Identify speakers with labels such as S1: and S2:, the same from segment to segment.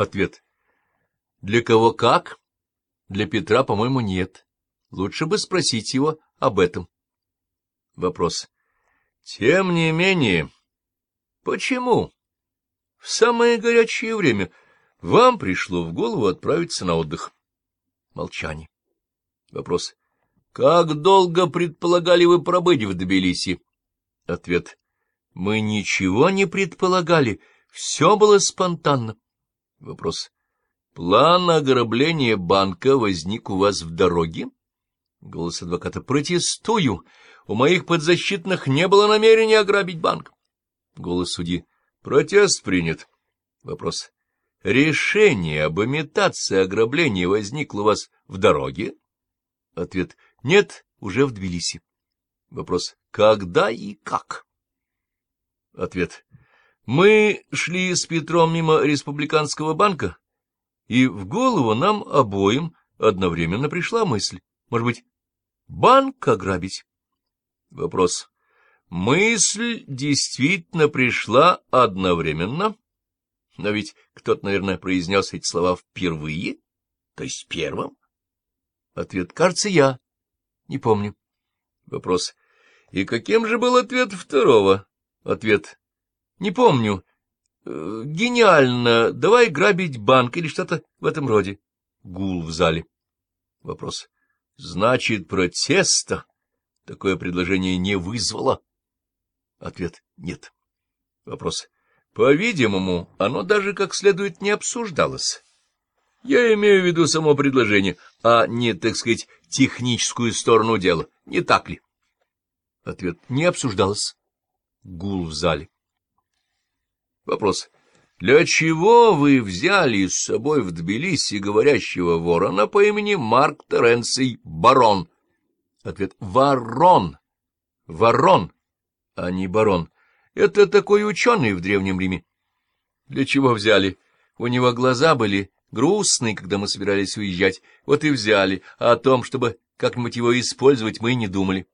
S1: Ответ. Для кого как? Для Петра, по-моему, нет. Лучше бы спросить его об этом. Вопрос. Тем не менее, почему в самое горячее время вам пришло в голову отправиться на отдых? Молчание. Вопрос. Как долго предполагали вы пробыть в Тбилиси? Ответ. Мы ничего не предполагали, все было спонтанно. Вопрос. План ограбления банка возник у вас в дороге? Голос адвоката. Протестую. У моих подзащитных не было намерения ограбить банк. Голос судьи. Протест принят. Вопрос. Решение об имитации ограбления возникло у вас в дороге? Ответ. Нет, уже в Тбилиси. Вопрос. Когда и как? Ответ. Мы шли с Петром мимо Республиканского банка, и в голову нам обоим одновременно пришла мысль. Может быть, банк ограбить? Вопрос. Мысль действительно пришла одновременно, но ведь кто-то, наверное, произнес эти слова впервые, то есть первым. Ответ. Кажется, я. Не помню. Вопрос. И каким же был ответ второго? Ответ. Не помню. Э, гениально. Давай грабить банк или что-то в этом роде. Гул в зале. Вопрос. Значит, протеста такое предложение не вызвало? Ответ. Нет. Вопрос. По-видимому, оно даже как следует не обсуждалось. Я имею в виду само предложение, а не, так сказать, техническую сторону дела. Не так ли? Ответ. Не обсуждалось. Гул в зале. Вопрос. Для чего вы взяли с собой в Тбилиси говорящего ворона по имени Марк Теренций Барон? Ответ. Ворон. Ворон, а не барон. Это такой ученый в Древнем Риме. Для чего взяли? У него глаза были грустные, когда мы собирались уезжать. Вот и взяли. А о том, чтобы как-нибудь его использовать, мы и не думали.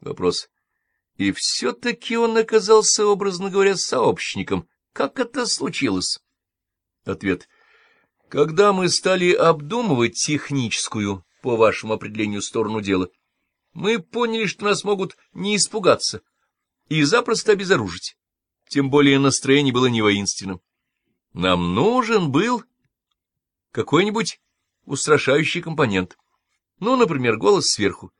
S1: Вопрос. И все-таки он оказался, образно говоря, сообщником. Как это случилось? Ответ. Когда мы стали обдумывать техническую, по вашему определению, сторону дела, мы поняли, что нас могут не испугаться и запросто обезоружить. Тем более настроение было не воинственным. Нам нужен был какой-нибудь устрашающий компонент. Ну, например, голос сверху.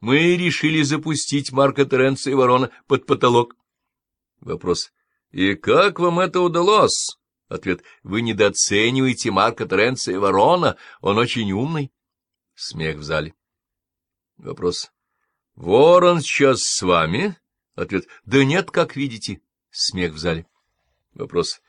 S1: Мы решили запустить Марка Теренца и Ворона под потолок. Вопрос. И как вам это удалось? Ответ. Вы недооцениваете Марка Теренца и Ворона. Он очень умный. Смех в зале. Вопрос. Ворон сейчас с вами? Ответ. Да нет, как видите. Смех в зале. Вопрос.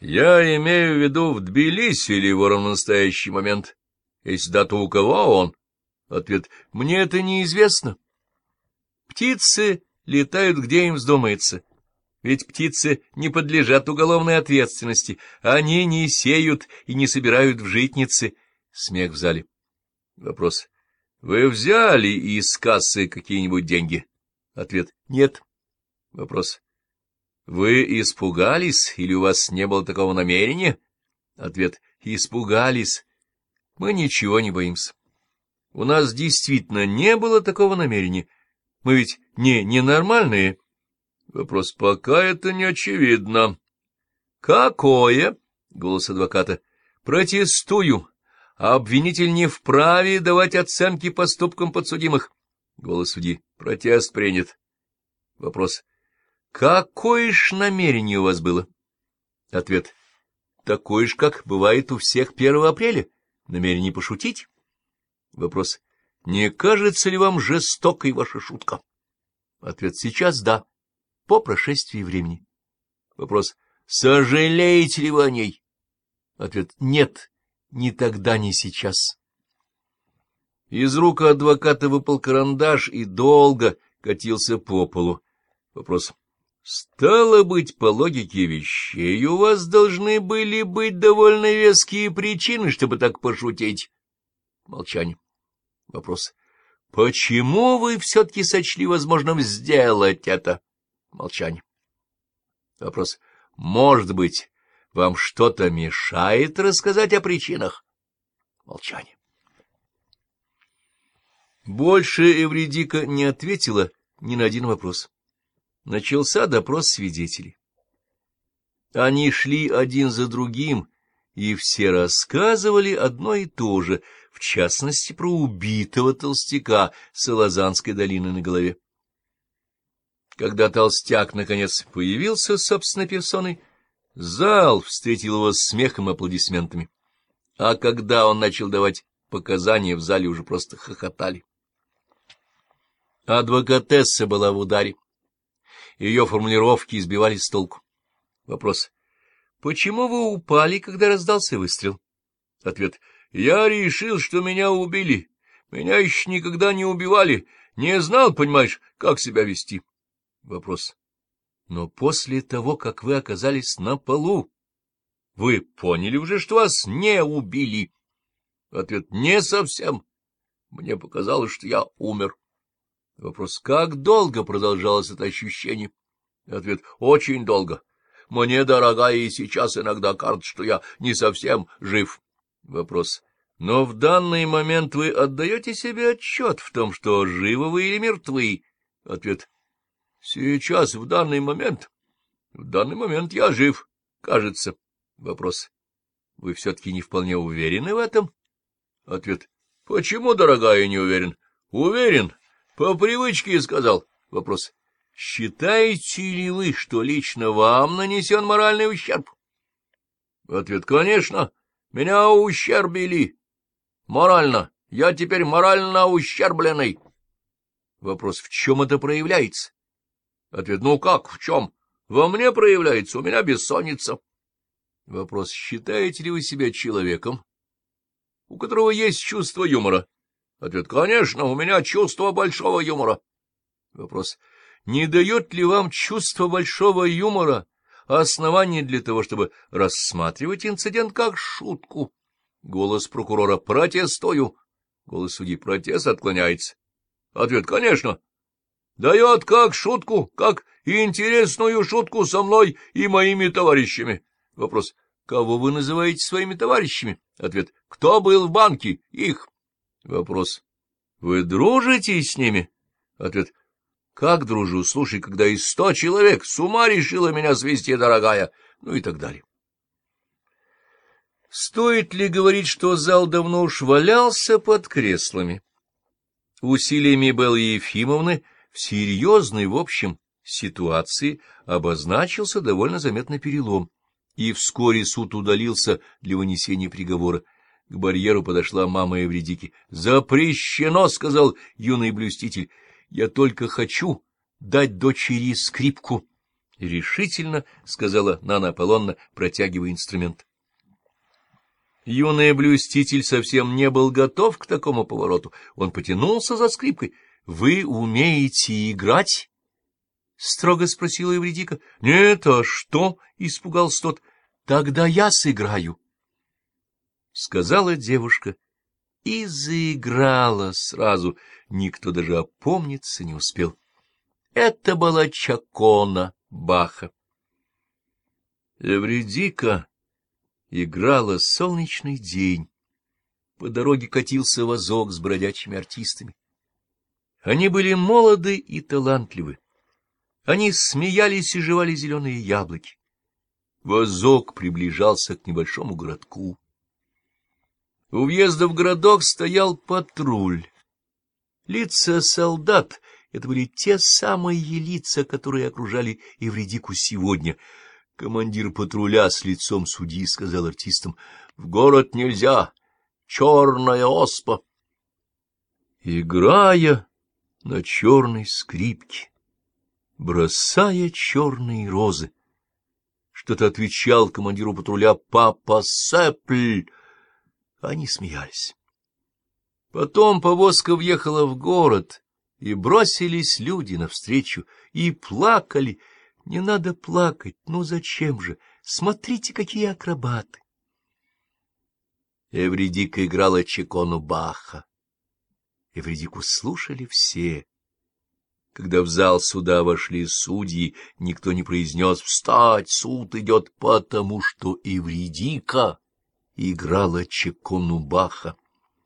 S1: Я имею в виду в Тбилиси или Ворон в настоящий момент? Если да, то у кого он? Ответ. Мне это неизвестно. Птицы летают, где им вздумается. Ведь птицы не подлежат уголовной ответственности. Они не сеют и не собирают в житницы. Смех в зале. Вопрос. Вы взяли из кассы какие-нибудь деньги? Ответ. Нет. Вопрос. Вы испугались или у вас не было такого намерения? Ответ. Испугались. Мы ничего не боимся. У нас действительно не было такого намерения. Мы ведь не ненормальные. Вопрос, пока это не очевидно. Какое? Голос адвоката. Протестую. Обвинитель не вправе давать оценки поступкам подсудимых. Голос судьи. Протест принят. Вопрос. Какое ж намерение у вас было? Ответ. Такое ж, как бывает у всех 1 апреля. Намерение пошутить? Вопрос. Не кажется ли вам жестокой ваша шутка? Ответ. Сейчас да, по прошествии времени. Вопрос. Сожалеете ли вы о ней? Ответ. Нет, ни тогда, ни сейчас. Из рук адвоката выпал карандаш и долго катился по полу. Вопрос. Стало быть, по логике вещей, у вас должны были быть довольно веские причины, чтобы так пошутить. Молчание. Вопрос. Почему вы все-таки сочли возможным сделать это? Молчание. Вопрос. Может быть, Вам что-то мешает рассказать о причинах? Молчание. Больше Эвредика не ответила ни на один вопрос. Начался допрос свидетелей. Они шли один за другим, и все рассказывали одно и то же, в частности, про убитого толстяка с Лозанской долины на голове. Когда толстяк, наконец, появился собственной персоной, зал встретил его смехом и аплодисментами. А когда он начал давать показания, в зале уже просто хохотали. Адвокатесса была в ударе. Ее формулировки избивали с толку. Вопрос. Почему вы упали, когда раздался выстрел? Ответ. Я решил, что меня убили. Меня еще никогда не убивали. Не знал, понимаешь, как себя вести. Вопрос. Но после того, как вы оказались на полу, вы поняли уже, что вас не убили? Ответ. Не совсем. Мне показалось, что я умер. Вопрос. Как долго продолжалось это ощущение? Ответ. Очень долго. Мне, дорогая, и сейчас иногда кажется, что я не совсем жив. Вопрос. Но в данный момент вы отдаете себе отчет в том, что живы вы или мертвы? Ответ. Сейчас, в данный момент. В данный момент я жив, кажется. Вопрос. Вы все-таки не вполне уверены в этом? Ответ. Почему, дорогая, не уверен? Уверен. По привычке сказал. Вопрос. Считаете ли вы, что лично вам нанесен моральный ущерб? Ответ. Конечно. Меня ущербили. Морально. Я теперь морально ущербленный. Вопрос. В чем это проявляется? Ответ. Ну как, в чем? Во мне проявляется, у меня бессонница. Вопрос. Считаете ли вы себя человеком, у которого есть чувство юмора? Ответ. Конечно, у меня чувство большого юмора. Вопрос. Не дает ли вам чувство большого юмора основание для того, чтобы рассматривать инцидент как шутку? Голос прокурора «Протестую». Голос судьи «Протест» отклоняется. Ответ «Конечно». Дает как шутку, как интересную шутку со мной и моими товарищами. Вопрос. Кого вы называете своими товарищами? Ответ. Кто был в банке? Их. Вопрос. Вы дружите с ними? Ответ. Как дружу? Слушай, когда из сто человек с ума решила меня свести, дорогая. Ну и так далее. Стоит ли говорить, что зал давно уж валялся под креслами? Усилиями Беллы Ефимовны в серьезной, в общем, ситуации обозначился довольно заметный перелом, и вскоре суд удалился для вынесения приговора. К барьеру подошла мама Эвредики. — Запрещено, — сказал юный блюститель. — Я только хочу дать дочери скрипку. — Решительно, — сказала Нана Аполлонна, протягивая инструмент. Юный блюститель совсем не был готов к такому повороту. Он потянулся за скрипкой. — Вы умеете играть? — строго спросила Евредика. — Нет, а что? — испугался тот. — Тогда я сыграю. —— сказала девушка и заиграла сразу. Никто даже опомниться не успел. Это была Чакона Баха. Эвредика играла солнечный день. По дороге катился вазок с бродячими артистами. Они были молоды и талантливы. Они смеялись и жевали зеленые яблоки. Вазок приближался к небольшому городку. У въезда в городок стоял патруль. Лица солдат — это были те самые лица, которые окружали Евредику сегодня. Командир патруля с лицом судьи сказал артистам, — В город нельзя, черная оспа. Играя на черной скрипке, бросая черные розы, что-то отвечал командиру патруля «Папа Сэпль», они смеялись. Потом повозка въехала в город, и бросились люди навстречу, и плакали. Не надо плакать, ну зачем же? Смотрите, какие акробаты! Эвредика играла чекону Баха. Эвредику слушали все. Когда в зал суда вошли судьи, никто не произнес «Встать, суд идет, потому что Эвредика играла Чекону Баха».